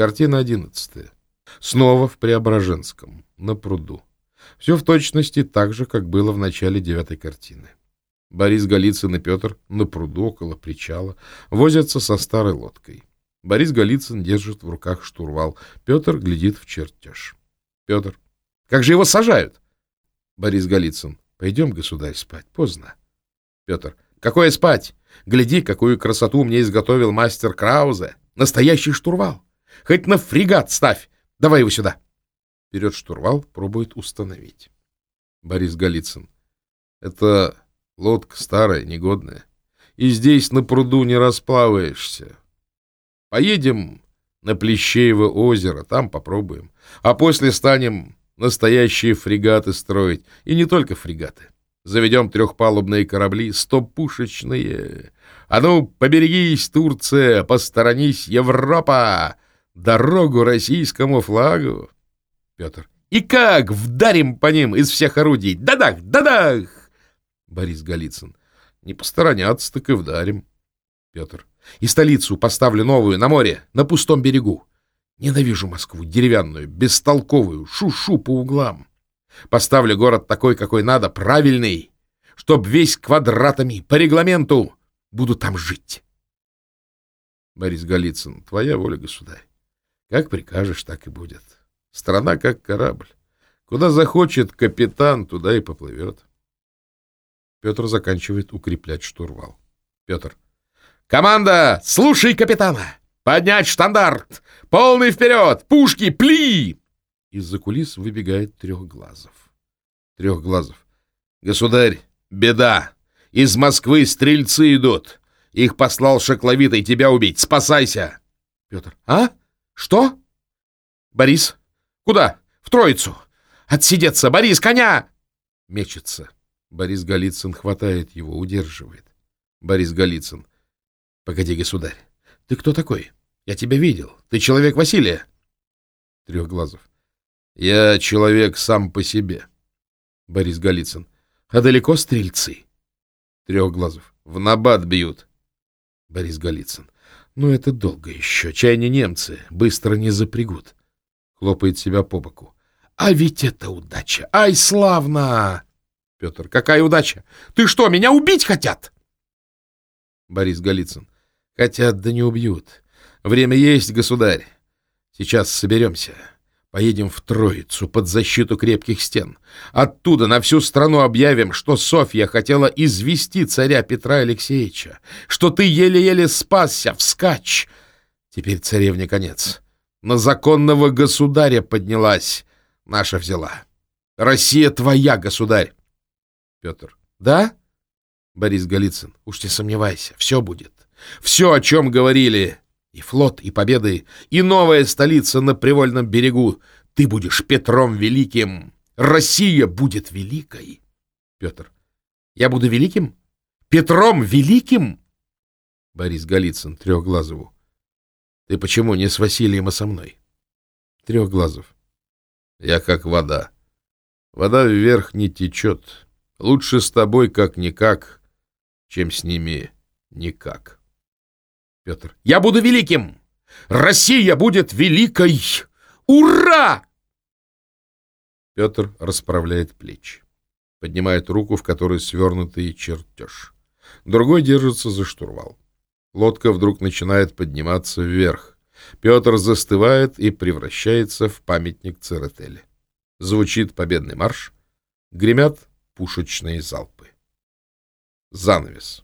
Картина одиннадцатая. Снова в Преображенском, на пруду. Все в точности так же, как было в начале девятой картины. Борис Голицын и Петр на пруду около причала возятся со старой лодкой. Борис Голицын держит в руках штурвал. Петр глядит в чертеж. Петр. Как же его сажают? Борис Голицын. Пойдем, государь, спать. Поздно. Петр. Какое спать? Гляди, какую красоту мне изготовил мастер Краузе. Настоящий штурвал. Хоть на фрегат ставь. Давай его сюда. Берет штурвал, пробует установить. Борис Голицын. Это лодка старая, негодная. И здесь на пруду не расплаваешься. Поедем на Плещеево озеро, там попробуем. А после станем настоящие фрегаты строить. И не только фрегаты. Заведем трехпалубные корабли, стопушечные. А ну, поберегись, Турция, посторонись, Европа! Дорогу российскому флагу! Петр. И как вдарим по ним из всех орудий? Да-дах, да-дах! Борис Голицын. Не посторонятся, так и вдарим. Петр. И столицу поставлю новую на море, на пустом берегу. Ненавижу Москву, деревянную, бестолковую, шу-шу по углам. Поставлю город такой, какой надо, правильный, чтоб весь квадратами, по регламенту, буду там жить. Борис Голицын, твоя воля, государь. Как прикажешь, так и будет. Страна как корабль. Куда захочет капитан, туда и поплывет. Петр заканчивает укреплять штурвал. Петр. «Команда, слушай капитана! Поднять штандарт! Полный вперед! Пушки, пли!» Из-за кулис выбегает Трехглазов. Трехглазов. «Государь, беда! Из Москвы стрельцы идут! Их послал Шакловитый тебя убить! Спасайся!» Петр. «А? Что?» «Борис, куда? В Троицу! Отсидеться! Борис, коня!» Мечется. Борис Голицын хватает его, удерживает. Борис Голицын. Погоди, государь. Ты кто такой? Я тебя видел. Ты человек Василия. Трехглазов. Я человек сам по себе. Борис Голицын. А далеко стрельцы? Трехглазов. В набат бьют. Борис Голицын. Ну, это долго еще. Чай не немцы. Быстро не запрягут. Хлопает себя по боку. А ведь это удача. Ай, славно! Петр. Какая удача? Ты что, меня убить хотят? Борис Голицын. Хотят, да не убьют. Время есть, государь. Сейчас соберемся. Поедем в Троицу под защиту крепких стен. Оттуда на всю страну объявим, что Софья хотела извести царя Петра Алексеевича, что ты еле-еле спасся, вскачь. Теперь царевне конец. На законного государя поднялась. Наша взяла. Россия твоя, государь. Петр. Да? Борис Голицын. Уж не сомневайся, все будет. Все, о чем говорили. И флот, и победы, и новая столица на Привольном берегу. Ты будешь Петром Великим. Россия будет великой. Петр. Я буду великим? Петром Великим? Борис Голицын Трехглазову. Ты почему не с Василием, а со мной? Трехглазов. Я как вода. Вода вверх не течет. Лучше с тобой как-никак, чем с ними никак. Петр. Я буду великим! Россия будет великой! Ура! Петр расправляет плечи. Поднимает руку, в которой свернутый чертеж. Другой держится за штурвал. Лодка вдруг начинает подниматься вверх. Петр застывает и превращается в памятник Церетели. Звучит победный марш. Гремят пушечные залпы. Занавес.